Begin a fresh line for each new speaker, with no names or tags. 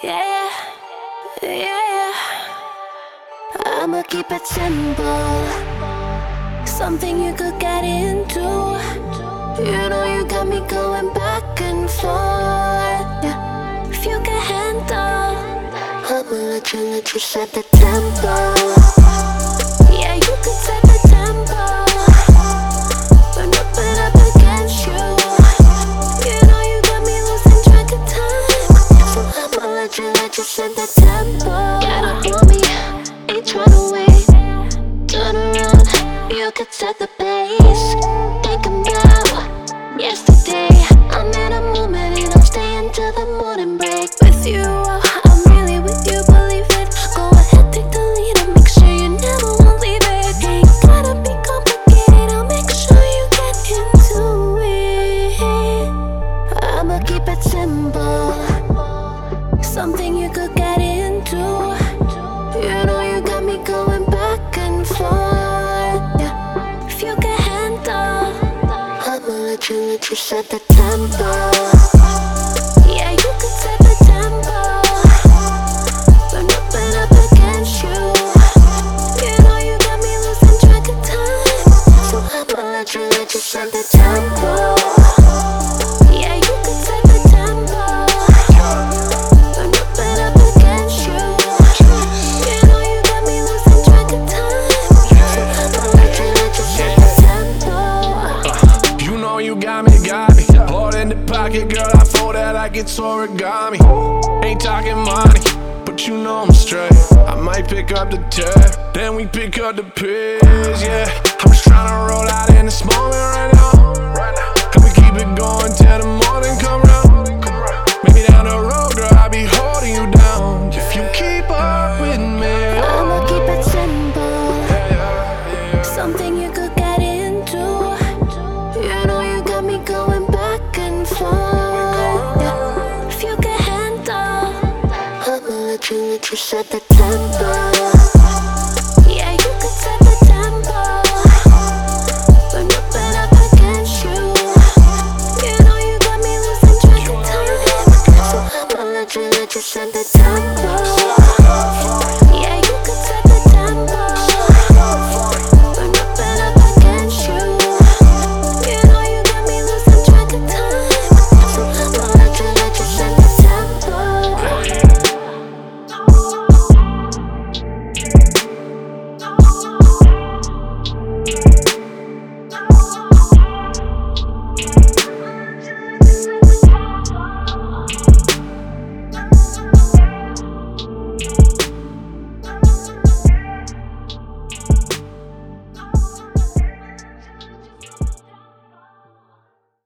Yeah, yeah. I'ma keep it simple. Something you could get into. You know you got me going back and forth. If you can handle, I'ma let you let you set the tempo. Set the tempo. Got it on me, ain't tryna wait. Turn around, you could set the pace. Thinking about yesterday. I'm in a moment and I'm staying till the morning break. With you, I'm really with you, believe it. Go ahead, take the lead and make sure you never leave it. Ain't gotta be complicated, I'll make sure you get into it. I'ma keep it simple. Something you could get into. You know you got me going back and forth. Yeah. If you can handle, I'ma let you let you set the tempo. Yeah, you set the tempo. Up against you. You know you got me losing track of time. So I'ma let you set the tempo. Got me.
Hold in the pocket, girl, I fold that like it's origami. Ain't talking money, but you know I'm straight. I might pick up the tab, then we pick up the pace, yeah. I'm just trying to you could set the tempo. Yeah, you set the tempo. Up
against you. You know you got me losing track of time. So I'm gonna let you set the tempo.